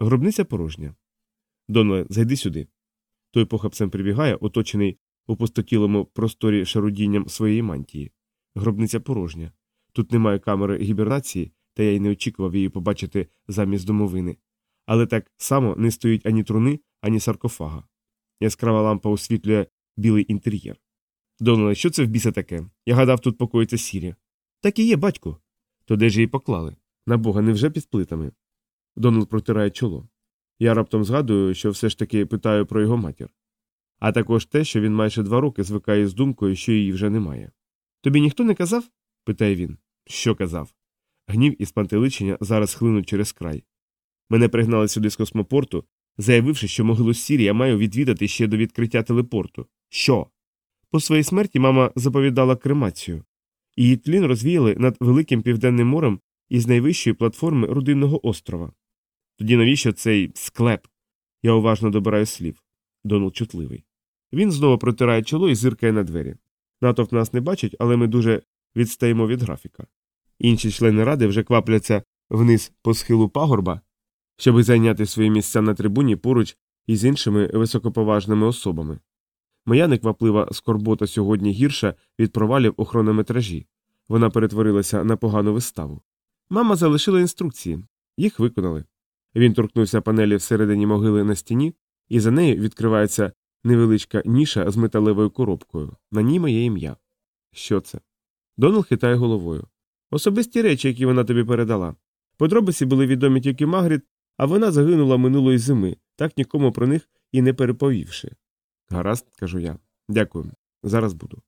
Гробниця порожня. Донле, зайди сюди. Той похапцем прибігає, оточений у пустотілому просторі шарудінням своєї мантії. Гробниця порожня. Тут немає камери гібернації, та я й не очікував її побачити замість домовини. Але так само не стоїть ані труни, ані саркофага. Яскрава лампа освітлює білий інтер'єр. Донеле, що це в біса таке? Я гадав, тут покоїться сірі. Так і є, батьку. То де ж її поклали? На бога, невже під плитами? Дональд протирає чоло. Я раптом згадую, що все ж таки питаю про його матір. А також те, що він майже два роки звикає з думкою, що її вже немає. Тобі ніхто не казав? питає він. Що казав? Гнів і спантеличення зараз хлинуть через край. Мене пригнали сюди з космопорту, заявивши, що могилу Сірі я маю відвідати ще до відкриття телепорту. Що? По своїй смерті мама заповідала кремацію. Її тлін розвіяли над Великим Південним морем із найвищої платформи Рудинного острова. Тоді навіщо цей склеп? Я уважно добираю слів. Донald чутливий. Він знову протирає чоло і зиркає на двері. Натовп нас не бачить, але ми дуже відстаємо від графіка. Інші члени ради вже квапляться вниз по схилу пагорба, щоб зайняти свої місця на трибуні поруч із іншими високоповажними особами. Моя некваплива скорбота сьогодні гірша від провалів у хронометражі. Вона перетворилася на погану виставу. Мама залишила інструкції, їх виконали. Він торкнувся панелі всередині могили на стіні, і за нею відкривається невеличка ніша з металевою коробкою. На ній моє ім'я. Що це? Донал хитає головою. Особисті речі, які вона тобі передала. Подробиці були відомі тільки Магріт, а вона загинула минулої зими, так нікому про них і не переповівши. Гаразд, кажу я. Дякую. Зараз буду.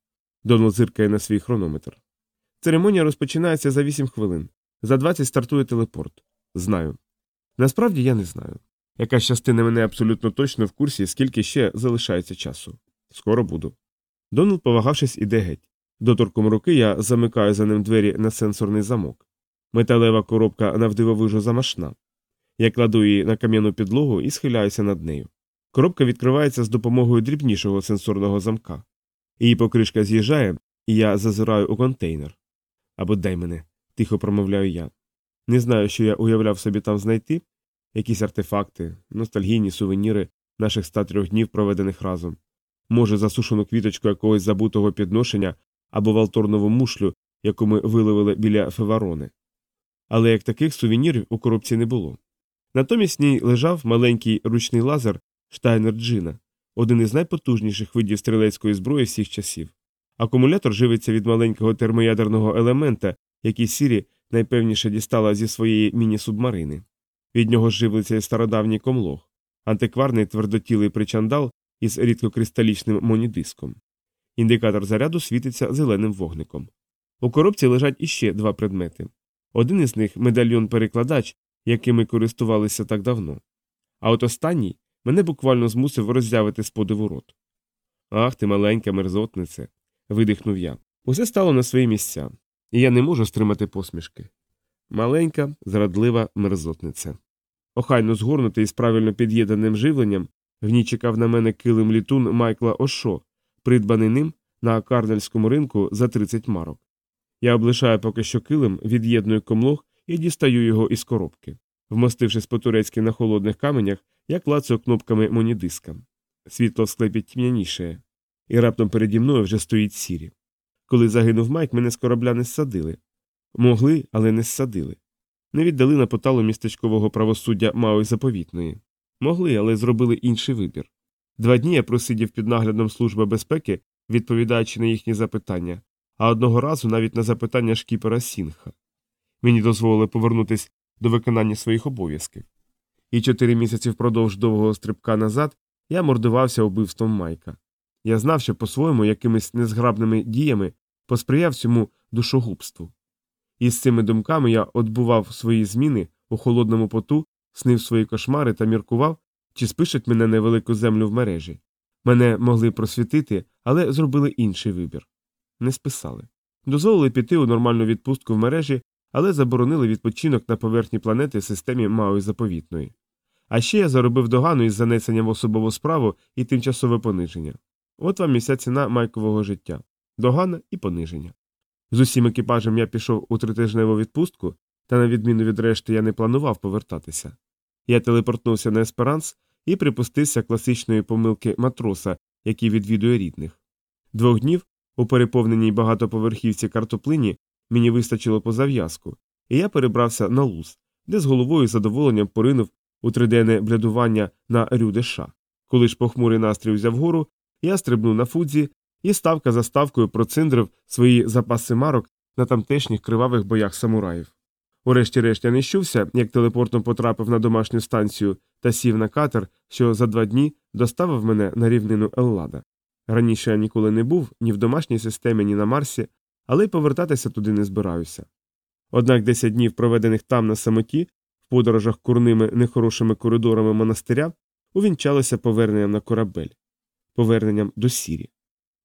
Донал зиркає на свій хронометр. Церемонія розпочинається за 8 хвилин. За 20 стартує телепорт. Знаю. Насправді я не знаю. Якась частина мене абсолютно точно в курсі, скільки ще залишається часу. Скоро буду. Дональд, повагавшись, іде геть. Доторком руки я замикаю за ним двері на сенсорний замок. Металева коробка навдивовижу замашна. Я кладу її на кам'яну підлогу і схиляюся над нею. Коробка відкривається з допомогою дрібнішого сенсорного замка. Її покришка з'їжджає, і я зазираю у контейнер. Або дай мене, тихо промовляю я. Не знаю, що я уявляв собі там знайти якісь артефакти, ностальгійні сувеніри наших 103 днів, проведених разом, може, засушену квіточку якогось забутого підношення або валторнову мушлю, яку ми виловили біля феварони. Але як таких сувенірів у коробці не було. Натомість в ній лежав маленький ручний лазер Штайнер Джина, один із найпотужніших видів стрілецької зброї всіх часів. Акумулятор живиться від маленького термоядерного елемента, який Сірі найпевніше дістала зі своєї міні-субмарини. Від нього живиться і стародавній комлог, антикварний твердотілий причандал із рідкокристалічним монідиском. Індикатор заряду світиться зеленим вогником. У коробці лежать іще два предмети. Один із них медальйон перекладач, яким ми користувалися так давно. А от останній мене буквально змусив роззявити з подиву рот. Ах ти маленька мерзотнице. видихнув я. Усе стало на свої місця, і я не можу стримати посмішки. Маленька, зрадлива мерзотниця. Охайно згорнутий з правильно під'єднаним живленням, в ній чекав на мене килим літун Майкла Ошо, придбаний ним на карнельському ринку за 30 марок. Я облишаю поки що килим, від'єдную комлог і дістаю його із коробки. Вмостившись по турецьки на холодних каменях, я клацаю кнопками монідиска. Світло в склепі тьмяніше, і раптом переді мною вже стоїть сірі. Коли загинув Майк, мене з корабля не ссадили. Могли, але не ссадили. Не віддали на поталу містечкового правосуддя Маої заповітної. Могли, але зробили інший вибір. Два дні я просидів під наглядом Служби безпеки, відповідаючи на їхні запитання, а одного разу навіть на запитання шкіпера Сінха. Мені дозволили повернутися до виконання своїх обов'язків. І чотири місяці впродовж довгого стрибка назад я мордувався убивством Майка. Я знав, що по-своєму якимись незграбними діями посприяв цьому душогубству. І з цими думками я отбував свої зміни у холодному поту, снив свої кошмари та міркував, чи спишуть мене на велику землю в мережі. Мене могли просвітити, але зробили інший вибір. Не списали. Дозволили піти у нормальну відпустку в мережі, але заборонили відпочинок на поверхні планети в системі Маої заповітної. А ще я заробив догану із занесенням в особову справу і тимчасове пониження. От вам місця ціна майкового життя догана і пониження. З усім екіпажем я пішов у тритижневу відпустку, та, на відміну від решти, я не планував повертатися. Я телепортнувся на есперанс і припустився класичної помилки матроса, який відвідує рідних. Двох днів у переповненій багатоповерхівці картоплині мені вистачило по зав'язку, і я перебрався на луз, де з головою задоволенням поринув у триденне блядування на Рюдеша. Коли ж похмурий настрій взяв гору, я стрибнув на фудзі і ставка за ставкою проциндрив свої запаси марок на тамтешніх кривавих боях самураїв. Урешті-решт я не щувся, як телепортом потрапив на домашню станцію та сів на катер, що за два дні доставив мене на рівнину Еллада. Раніше я ніколи не був ні в домашній системі, ні на Марсі, але й повертатися туди не збираюся. Однак 10 днів, проведених там на самоті, в подорожах курними нехорошими коридорами монастиря, увінчалися поверненням на корабель, поверненням до сірі.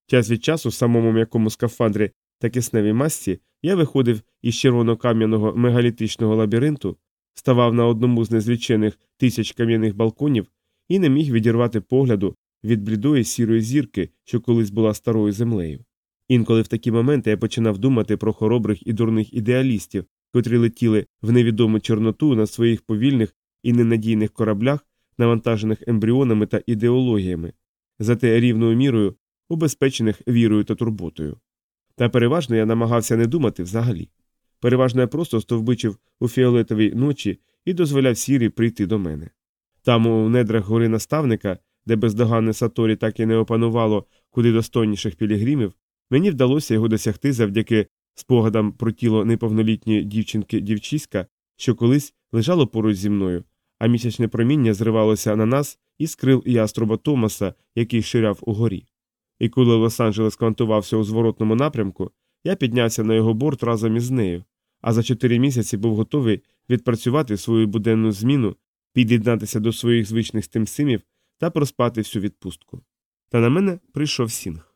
Час від часу, в самому м'якому скафандрі та кисневій масці, я виходив із червонокам'яного мегалітичного лабіринту, ставав на одному з незлічених тисяч кам'яних балконів і не міг відірвати погляду від блідої сірої зірки, що колись була старою землею. Інколи в такі моменти я починав думати про хоробрих і дурних ідеалістів, котрі летіли в невідому Чорноту на своїх повільних і ненадійних кораблях, навантажених ембріонами та ідеологіями, зате рівною мірою убезпечених вірою та турботою. Та переважно я намагався не думати взагалі. Переважно я просто стовбичив у фіолетовій ночі і дозволяв сірі прийти до мене. Там, у недрах гори наставника, де бездоганне Саторі так і не опанувало куди достойніших пілігримів, мені вдалося його досягти завдяки спогадам про тіло неповнолітньої дівчинки дівчиська, що колись лежало поруч зі мною, а місячне проміння зривалося на нас із крил яструба Томаса, який ширяв угорі. І коли Лос-Анджелес квантувався у зворотному напрямку, я піднявся на його борт разом із нею, а за чотири місяці був готовий відпрацювати свою буденну зміну, під'єднатися до своїх звичних стимсимів та проспати всю відпустку. Та на мене прийшов Сінг.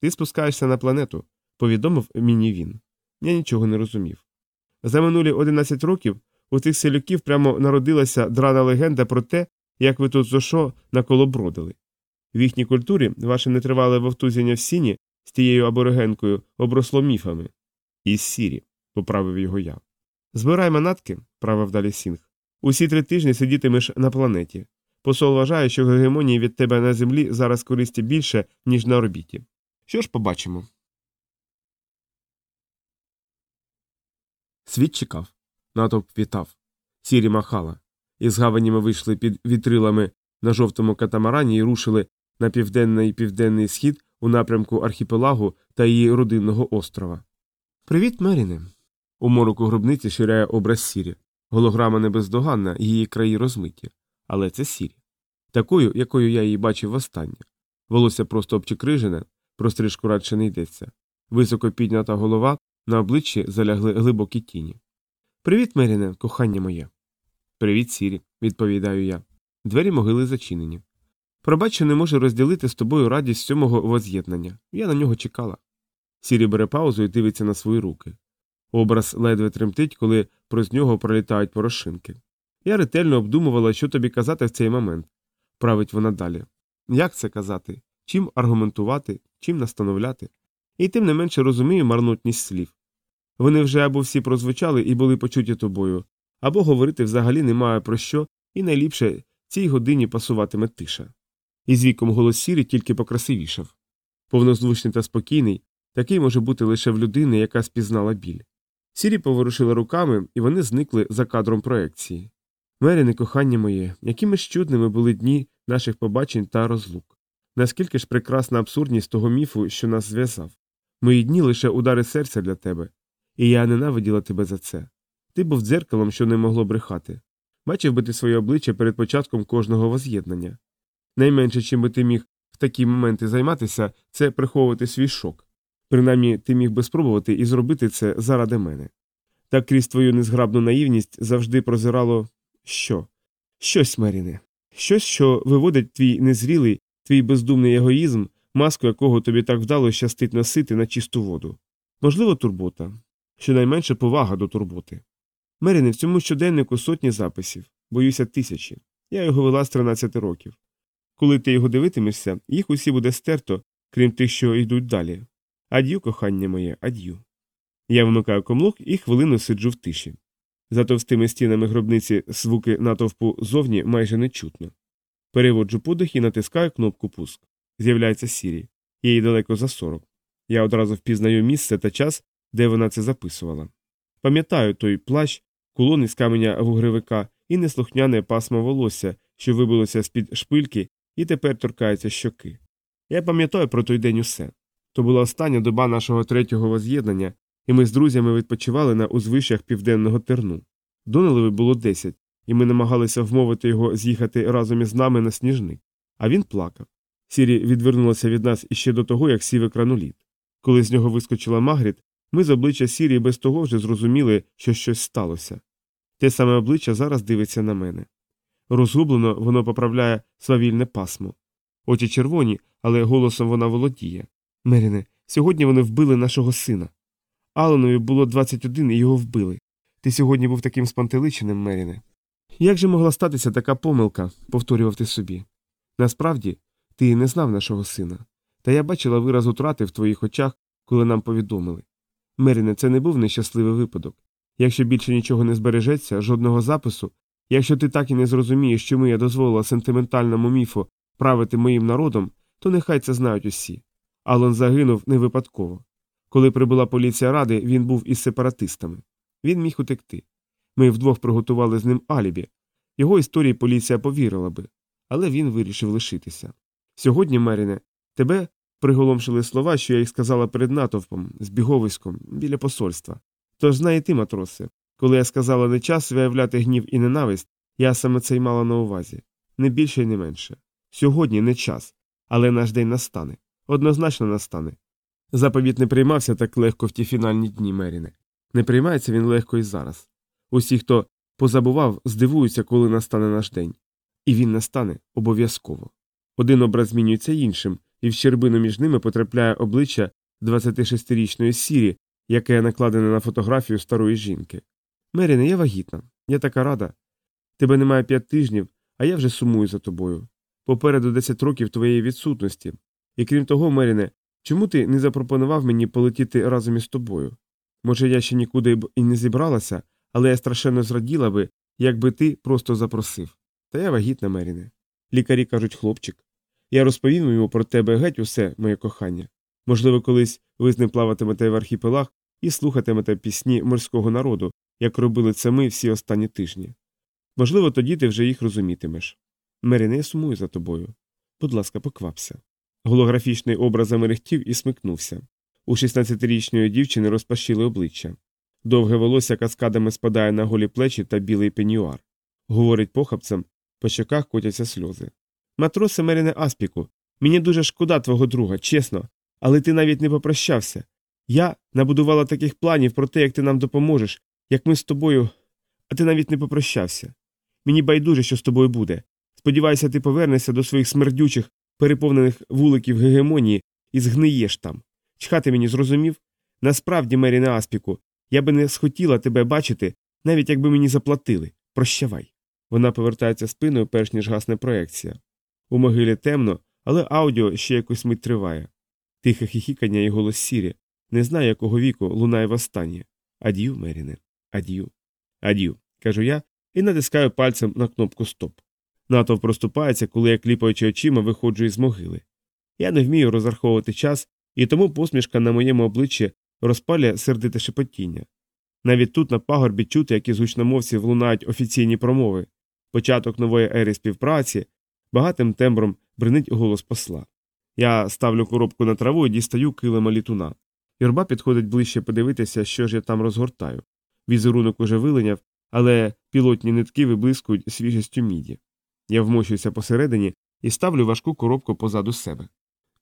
Ти спускаєшся на планету, повідомив мені він. Я нічого не розумів. За минулі 11 років у цих селюків прямо народилася драна легенда про те, як ви тут зошо наколобродили. В їхній культурі ваше нетривале вовтузяння в сіні з тією аборигенкою обросло міфами. Із сірі, поправив його я. Збирай манатки, правив далі Сінг. Усі три тижні сидітимеш на планеті. Посол вважає, що гегемонії від тебе на землі зараз користі більше, ніж на орбіті. Що ж побачимо? Світ чекав. Натовп вітав. Сірі махала. Із гавані ми вийшли під вітрилами на жовтому катамарані і рушили на південний південний схід у напрямку архіпелагу та її родинного острова. Привіт, Меріне. У мороку гробниці ширяє образ сірі. Голограма не бездоганна, її краї розмиті. Але це сірі. Такою, якою я її бачив востаннє. Волосся просто обчекрижене, про стрижку радше не йдеться. Високо піднята голова, на обличчі залягли глибокі тіні. Привіт, Меріне, кохання моє. Привіт, Сірі, відповідаю я. Двері могили зачинені. Пробач, що не можу розділити з тобою радість сьомого воз'єднання. Я на нього чекала. Сірі бере паузу і дивиться на свої руки. Образ ледве тремтить, коли проз нього пролітають порошинки. Я ретельно обдумувала, що тобі казати в цей момент, править вона далі. Як це казати? Чим аргументувати, чим настановляти? І тим не менше розумію марнотність слів. Вони вже або всі прозвучали і були почуті тобою, або говорити взагалі немає про що, і найліпше цій годині пасуватиме тиша. І з віком голос сірі тільки покрасивішав. Повнозвучний та спокійний, такий може бути лише в людини, яка спізнала біль. Сірі поворушили руками, і вони зникли за кадром проекції. Меріне, кохання моє, якими ж чудними були дні наших побачень та розлук. Наскільки ж прекрасна абсурдність того міфу, що нас зв'язав. Мої дні лише удари серця для тебе, і я ненавиділа тебе за це. Ти був дзеркалом, що не могло брехати. Бачив би ти своє обличчя перед початком кожного воз'єднання. Найменше, чим би ти міг в такі моменти займатися, це приховувати свій шок. Принаймні, ти міг би спробувати і зробити це заради мене. Так крізь твою незграбну наївність завжди прозирало що? Щось, Меріне, щось, що виводить твій незрілий, твій бездумний егоїзм, маску якого тобі так вдало щастить носити на чисту воду. Можливо, турбота, щонайменше повага до турботи. Меріне, в цьому щоденнику сотні записів, боюся, тисячі. Я його вела з 13 років. Коли ти його дивитимешся, їх усі буде стерто, крім тих, що йдуть далі. Ад'ю, кохання моє, ад'ю. Я вмикаю комлок і хвилину сиджу в тиші. За товстими стінами гробниці звуки натовпу зовні майже не чутно. Переводжу подих і натискаю кнопку пуск. З'являється Сірі. Їй далеко за 40. Я одразу впізнаю місце та час, де вона це записувала. Пам'ятаю той плащ, кулон із каменя вугревика і неслухняне пасмо волосся, що вибилося з під шпильки і тепер торкається щоки. Я пам'ятаю про той день усе. То була остання доба нашого третього воз'єднання, і ми з друзями відпочивали на узвищах південного терну. Донелеві було десять, і ми намагалися вмовити його з'їхати разом із нами на сніжник. А він плакав. Сірі відвернулася від нас іще до того, як сів екраноліт. Коли з нього вискочила Магріт, ми з обличчя Сірі без того вже зрозуміли, що щось сталося. Те саме обличчя зараз дивиться на мене. Розгублено воно поправляє свавільне пасмо. Очі червоні, але голосом вона володіє. Меріне, сьогодні вони вбили нашого сина. Аланові було 21 і його вбили. Ти сьогодні був таким спантеличеним, Меріне. Як же могла статися така помилка, повторював ти собі. Насправді, ти не знав нашого сина. Та я бачила вираз утрати в твоїх очах, коли нам повідомили. Меріне, це не був нещасливий випадок. Якщо більше нічого не збережеться, жодного запису, якщо ти так і не зрозумієш, чому я дозволила сентиментальному міфу правити моїм народом, то нехай це знають усі. Алон загинув не випадково. Коли прибула поліція ради, він був із сепаратистами. Він міг утекти. Ми вдвох приготували з ним алібі. Його історії поліція повірила би, але він вирішив лишитися. Сьогодні, Меріне, тебе приголомшили слова, що я їх сказала перед натовпом, з біговиськом, біля посольства. Тож знає ти, матросе, коли я сказала не час виявляти гнів і ненависть, я саме це й мала на увазі. Не більше і не менше. Сьогодні не час, але наш день настане. Однозначно настане. Заповіт не приймався так легко в ті фінальні дні Меріне. Не приймається він легко і зараз. Усі, хто позабував, здивуються, коли настане наш день. І він настане обов'язково. Один образ змінюється іншим, і в щербину між ними потрапляє обличчя 26-річної сірі, яке накладене на фотографію старої жінки. Меріне, я вагітна. Я така рада. Тебе немає п'ять тижнів, а я вже сумую за тобою. Попереду 10 років твоєї відсутності. І крім того, Меріне, чому ти не запропонував мені полетіти разом із тобою? Може, я ще нікуди б і не зібралася, але я страшенно зраділа би, якби ти просто запросив. Та я вагітна, Меріне. Лікарі кажуть, хлопчик. Я розповім йому про тебе геть усе, моє кохання. Можливо, колись ви з ним плаватимете в архіпелаг і слухатимете пісні морського народу, як робили це ми всі останні тижні. Можливо, тоді ти вже їх розумітимеш. Меріне, я сумую за тобою. Будь ласка, поквапся. Голографічний образ замерехтів і смикнувся. У 16-річної дівчини розпашіли обличчя. Довге волосся каскадами спадає на голі плечі та білий пенюар. Говорить похапцем, по щоках котяться сльози. Матросе Меріне Аспіку, мені дуже шкода твого друга, чесно, але ти навіть не попрощався. Я набудувала таких планів про те, як ти нам допоможеш, як ми з тобою, а ти навіть не попрощався. Мені байдуже, що з тобою буде. Сподіваюся, ти повернешся до своїх смердючих, переповнених вуликів гегемонії і згниєш там. Чхати мені зрозумів? Насправді, Меріне Аспіку, я би не схотіла тебе бачити, навіть якби мені заплатили. Прощавай. Вона повертається спиною, перш ніж гасне проекція. У могилі темно, але аудіо ще якусь мить триває. Тихе хіхікання і голос сірі. Не знаю, якого віку лунає востаннє. Ад'ю, Меріне, ад'ю. Ад'ю, кажу я і натискаю пальцем на кнопку Стоп. Натовп проступається, коли я кліпаючи очима виходжу із могили. Я не вмію розраховувати час, і тому посмішка на моєму обличчі розпалює сердите шепотіння. Навіть тут на пагорбі чути, як із гучномовців лунають офіційні промови, початок нової ери співпраці, багатим тембром бринить голос посла. Я ставлю коробку на траву і дістаю килима літуна. Юрба підходить ближче подивитися, що ж я там розгортаю. Візерунок уже вилиняв, але пілотні нитки виблискують свіжістю міді. Я вмощуюся посередині і ставлю важку коробку позаду себе.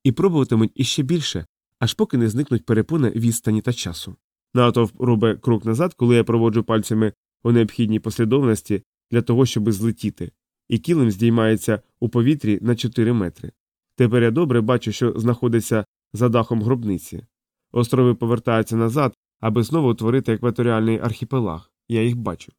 І пробуватимуть іще більше, аж поки не зникнуть перепони відстані та часу. Натовп робить крок назад, коли я проводжу пальцями у необхідній послідовності для того, щоб злетіти, і кілим здіймається у повітрі на 4 метри. Тепер я добре бачу, що знаходиться за дахом гробниці. Острови повертаються назад, аби знову утворити екваторіальний архіпелаг. Я їх бачу.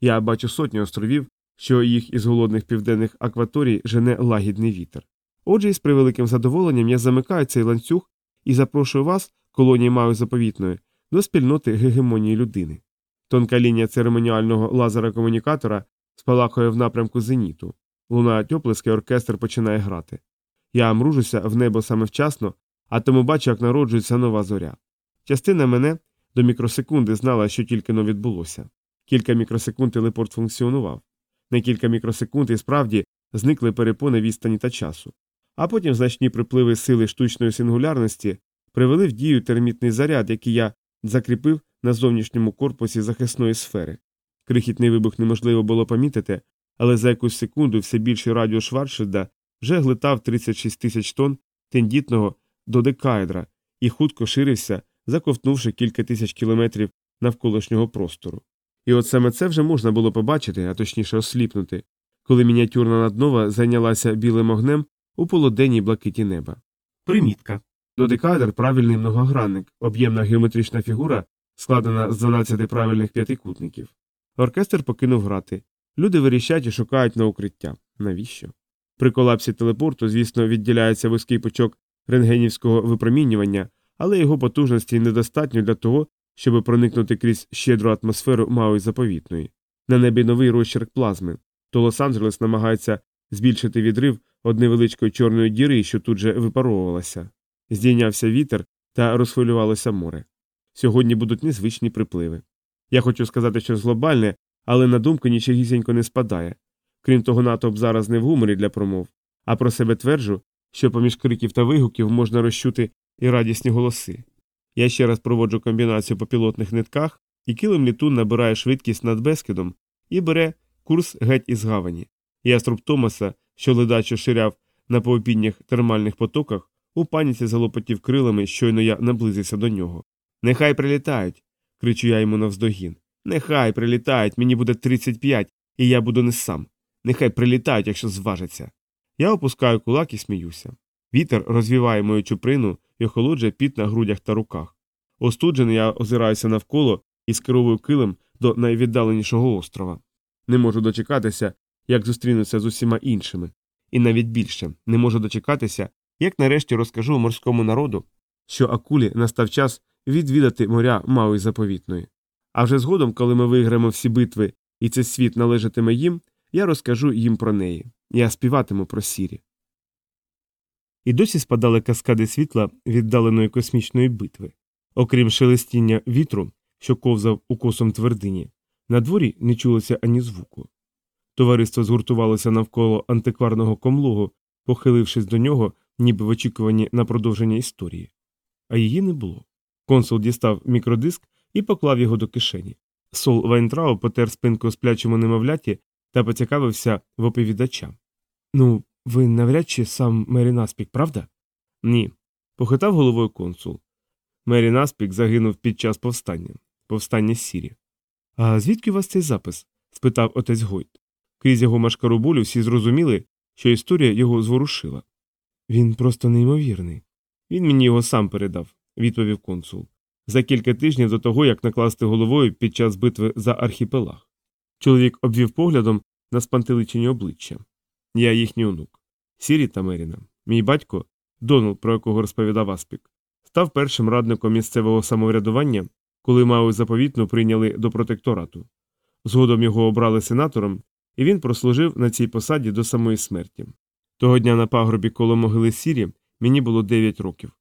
Я бачу сотні островів, що їх із голодних південних акваторій жене лагідний вітер. Отже, із превеликим задоволенням я замикаю цей ланцюг і запрошую вас, колонії маю заповітної, до спільноти гегемонії людини. Тонка лінія церемоніального лазера комунікатора спалахує в напрямку зеніту. Лунають оплески, оркестр починає грати. Я мружуся в небо саме вчасно, а тому бачу, як народжується нова зоря. Частина мене до мікросекунди знала, що тільки но відбулося. Кілька мікросекунд телепорт функціонував. На кілька мікросекунд і справді зникли перепони відстані та часу. А потім значні припливи сили штучної сингулярності привели в дію термітний заряд, який я закріпив на зовнішньому корпусі захисної сфери. Крихітний вибух неможливо було помітити, але за якусь секунду все більший радіус Шварцшильда вже глитав 36 тисяч тонн тендітного додекаедра і хутко ширився, заковтнувши кілька тисяч кілометрів навколишнього простору. І от саме це вже можна було побачити, а точніше осліпнути, коли мініатюрна наднова зайнялася білим огнем у полуденній блакиті неба. Примітка. Додекаедр – правильний многогранник, об'ємна геометрична фігура, складена з 12 правильних п'ятикутників. Оркестр покинув грати. Люди вирішать і шукають на укриття. Навіщо? При колапсі телепорту, звісно, відділяється вузький пучок рентгенівського випромінювання, але його потужності недостатньо для того, щоб проникнути крізь щедру атмосферу Мауї заповітної. На небі новий розчерк плазми, то Лос-Анджелес намагається збільшити відрив од невеличкої чорної діри, що тут же випаровувалася. Здійнявся вітер та розхвилювалося море. Сьогодні будуть незвичні припливи. Я хочу сказати щось глобальне, але на думку нічогісінько не спадає. Крім того, натовп зараз не в гуморі для промов, а про себе тверджу, що поміж криків та вигуків можна розчути і радісні голоси. Я ще раз проводжу комбінацію по пілотних нитках, і килим літун набирає швидкість над Бескидом і бере курс геть із гавані. Яструб Томаса, що ледачо ширяв на поопідніх термальних потоках, у паніці залопотів крилами, щойно я наблизився до нього. Нехай прилітають. кричу я йому навздогін. Нехай прилітають, мені буде 35, і я буду не сам. Нехай прилітають, якщо зважаться. Я опускаю кулак і сміюся. Вітер розвіває мою чуприну і охолоджує піт на грудях та руках. Остуджений я озираюся навколо і скеровую килим до найвіддаленішого острова. Не можу дочекатися, як зустрінуся з усіма іншими. І навіть більше не можу дочекатися, як нарешті розкажу морському народу, що акулі настав час відвідати моря Мауї заповітної. А вже згодом, коли ми виграємо всі битви і цей світ належатиме їм, я розкажу їм про неї. Я співатиму про сірі. І досі спадали каскади світла віддаленої космічної битви. Окрім шелестіння вітру, що ковзав укосом твердині, на дворі не чулося ані звуку. Товариство згуртувалося навколо антикварного комлогу, похилившись до нього, ніби в очікуванні на продовження історії. А її не було. Консул дістав мікродиск і поклав його до кишені. Сол Вайнтрау потер спинку сплячому немовляті та поцікавився в оповідача. Ну, ви навряд чи сам Мері Наспік, правда? Ні. Похитав головою консул. Мері Наспік загинув під час повстання, повстання сірі. А звідки у вас цей запис? спитав отець Гойт. Крізь його машкару болю всі зрозуміли, що історія його зворушила. Він просто неймовірний. Він мені його сам передав, відповів консул. За кілька тижнів до того, як накласти головою під час битви за архіпелаг. Чоловік обвів поглядом на спантеличені обличчя. Я їхній онук. Сірі та Меріна. Мій батько, Дональд, про якого розповідав Аспік, став першим радником місцевого самоврядування, коли Мау заповітну прийняли до протекторату. Згодом його обрали сенатором, і він прослужив на цій посаді до самої смерті. Того дня на пагорбі коло могили Сірі мені було 9 років.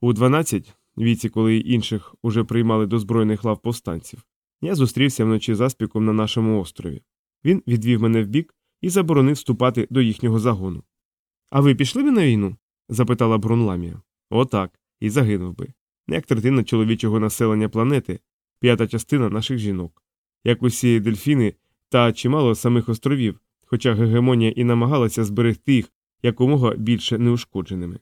У 12, віці, коли інших уже приймали до збройних лав повстанців, я зустрівся вночі з Аспіком на нашому острові. Він відвів мене вбік і заборонив вступати до їхнього загону. А ви пішли б на війну? запитала Брунламія. Отак, і загинув би. Як третина чоловічого населення планети, п'ята частина наших жінок, як усі дельфіни та чимало самих островів, хоча гегемонія і намагалася зберегти їх якомога більше неушкодженими.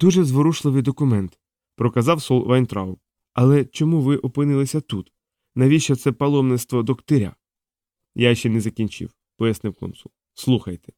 Дуже зворушливий документ, проказав Сол Вайнтрау. Але чому ви опинилися тут? Навіщо це паломництво до Ктиря? Я ще не закінчив, пояснив консул. Слухайте.